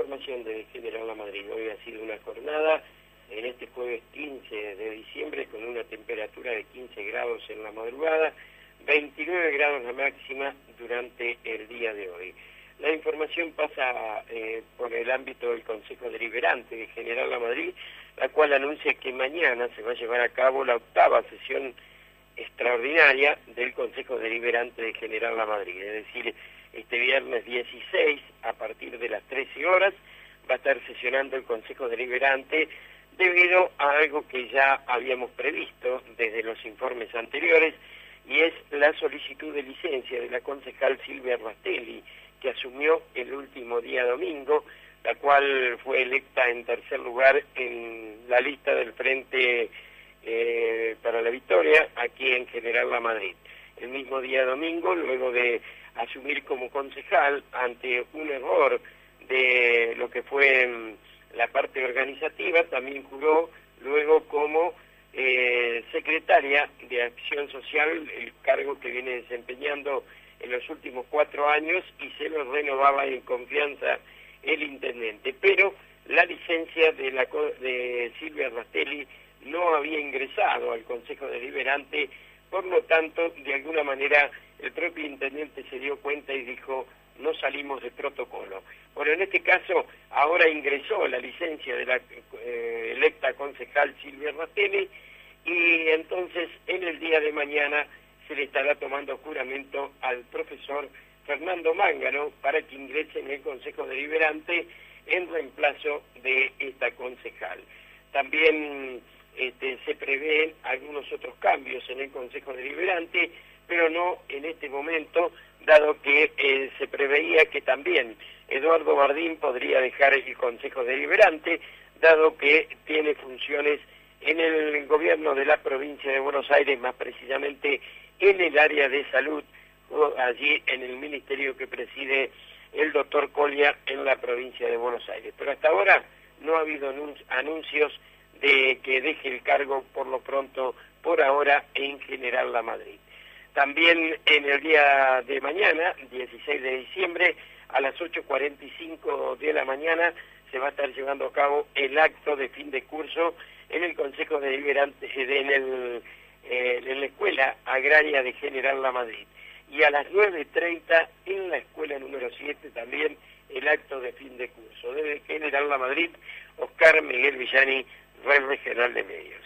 información de General La Madrid. Hoy ha sido una jornada en este jueves 15 de diciembre con una temperatura de 15 grados en la madrugada, 29 grados la máxima durante el día de hoy. La información pasa eh, por el ámbito del Consejo Deliberante de General La Madrid, la cual anuncia que mañana se va a llevar a cabo la octava sesión extraordinaria del Consejo Deliberante de General La Madrid, es decir, este viernes 16 a partir de las 13 horas va a estar sesionando el Consejo Deliberante debido a algo que ya habíamos previsto desde los informes anteriores y es la solicitud de licencia de la concejal Silvia Rastelli que asumió el último día domingo, la cual fue electa en tercer lugar en la lista del Frente eh, para la Victoria aquí en General La Madrid. El mismo día domingo, luego de asumir como concejal ante un error de lo que fue mm, la parte organizativa, también juró luego como eh, secretaria de Acción Social, el cargo que viene desempeñando en los últimos cuatro años y se lo renovaba en confianza el intendente. Pero la licencia de, la, de Silvia Rastelli no había ingresado al Consejo Deliberante por lo tanto, de alguna manera, el propio intendente se dio cuenta y dijo, no salimos de protocolo. Bueno, en este caso, ahora ingresó la licencia de la eh, electa concejal Silvia Ratelli y entonces en el día de mañana se le estará tomando juramento al profesor Fernando Mángano para que ingrese en el Consejo Deliberante en reemplazo de esta concejal. También este, se prevén algunos otros cambios en el Consejo Deliberante, pero no en este momento, dado que eh, se preveía que también Eduardo Bardín podría dejar el Consejo Deliberante, dado que tiene funciones en el gobierno de la provincia de Buenos Aires, más precisamente en el área de salud, allí en el ministerio que preside el doctor Colia en la provincia de Buenos Aires. Pero hasta ahora no ha habido anuncios de que deje el cargo por lo pronto, por ahora, en General La Madrid. También en el día de mañana, 16 de diciembre, a las 8.45 de la mañana, se va a estar llevando a cabo el acto de fin de curso en el Consejo Deliberante, en, el, eh, en la Escuela Agraria de General La Madrid. Y a las 9.30 en la Escuela número 7 también el acto de fin de curso. Desde General La Madrid, Oscar Miguel Villani, Red Regional de Medios.